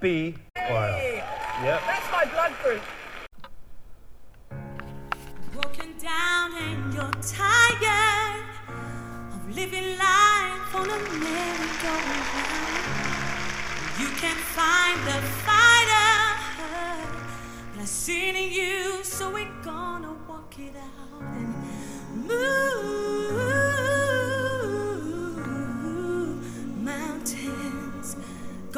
B choir. Hey, Yep. That's my blood group. Broken down and you're tired of living life on a merry-go-round. You can't find the fighter, but I seen in you, so we're gonna walk it out and move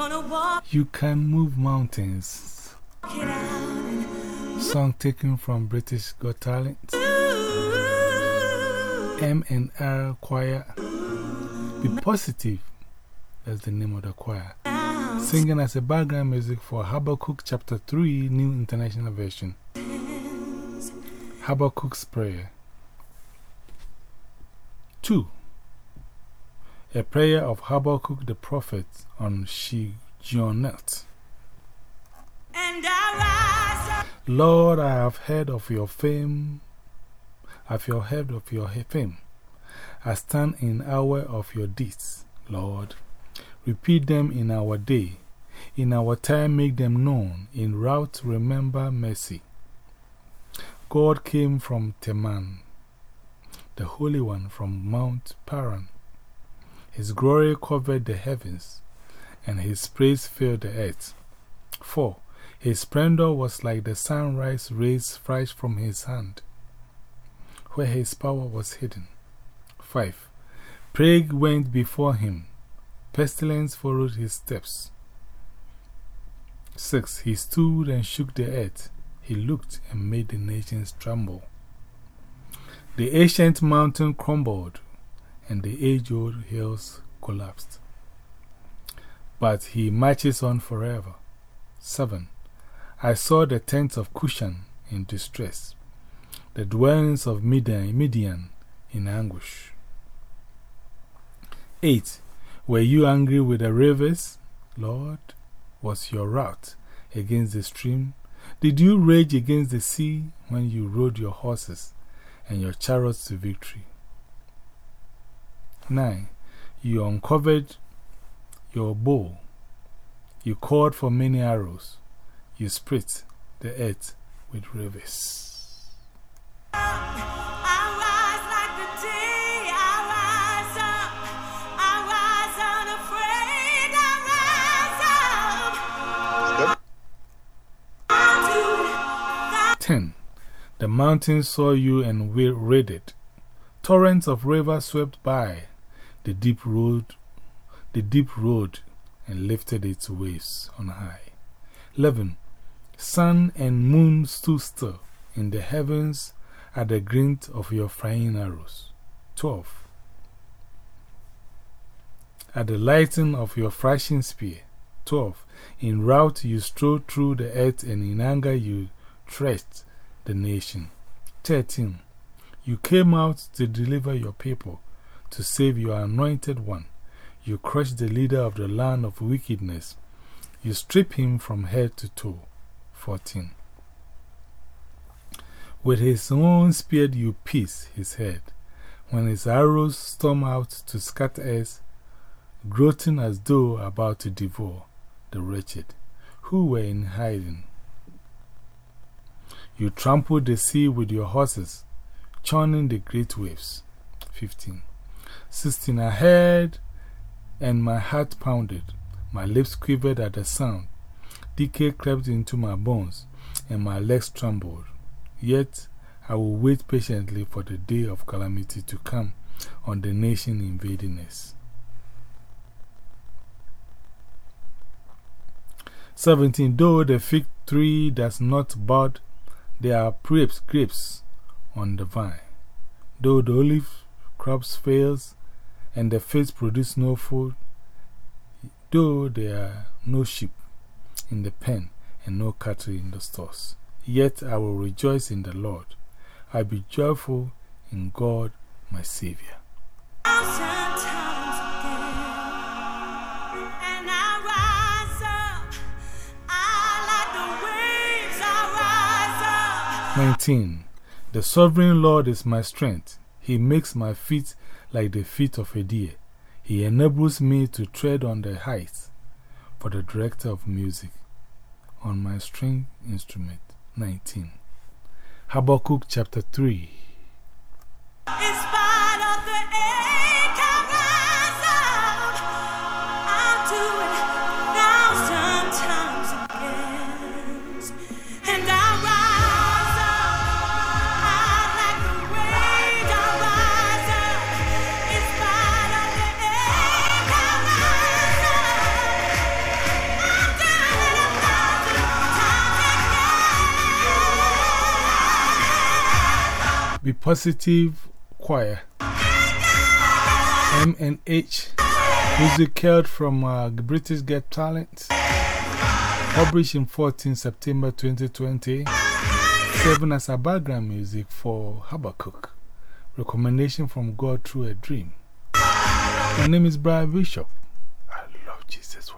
Gonna walk You can move mountains. it out and Song taken from British Got Talent. M and R Choir. Be positive. That's the name of the choir. Singing as a background music for Habakkuk chapter 3, New International Version. Habakkuk's Prayer. 2. A prayer of Habakkuk the prophet on shigionoth. And I rise up. Lord, I have heard of your fame. I have heard of your fame. I stand in awe of your deeds, Lord. Repeat them in our day. In our time, make them known. In route, remember mercy. God came from Teman, the Holy One from Mount Paran. His glory covered the heavens, and his praise filled the earth. 4. His splendor was like the sunrise rays fresh from his hand, where his power was hidden. 5. Plague went before him, pestilence followed his steps. 6. He stood and shook the earth, he looked and made the nations tremble. The ancient mountain crumbled, and the age old hills collapsed. But he marches on forever. 7. I saw the tents of Cushan in distress, the dwellings of Midian, Midian in anguish. 8. Were you angry with the rivers? Lord, was your wrath against the stream? Did you rage against the sea when you rode your horses and your chariots to victory? 9. You uncovered your bow. You called for many arrows. You split the earth with rivers. Like the day. I rise up. I rise unafraid. I rise up. 10. The mountains saw you and we raided. Torrents of rivers swept by. The deep road, the deep road and lifted its waves on high. 11. Sun and moon stood still in the heavens at the glint of your flying arrows. 12. At the lighting of your flashing spear. 12. In rout you strode through the earth, and in anger you threshed the nation. 13. You came out to deliver your people, to save your anointed one. You crush the leader of the land of wickedness. You strip him from head to toe. 14. With his own spear you pierce his head. When his arrows storm out to scatter us, gloating as though about to devour the wretched who were in hiding. You trample the sea with your horses, churning the great waves. 15. 16. I heard and my heart pounded. My lips quivered at the sound. Decay crept into my bones, and my legs trembled. Yet I will wait patiently for the day of calamity to come on the nation invading us. 17. Though the fig tree does not bud, there are grapes, grapes on the vine. Though the olive crops fails and the fields produce no food, though there are no sheep in the pen and no cattle in the stores, yet I will rejoice in the Lord. I be joyful in God my Savior. 19. The sovereign Lord is my strength. He makes my feet like the feet of a deer. He enables me to tread on the heights. for the director of music on my string instrument. 19. Habakkuk chapter 3. Be Positive Choir. M&H. Music held from uh, British Get Talent. Published in 14 September 2020. Serving as a background music for Habakkuk. Recommendation from God through a dream. My name is Brian Bishop. I love Jesus.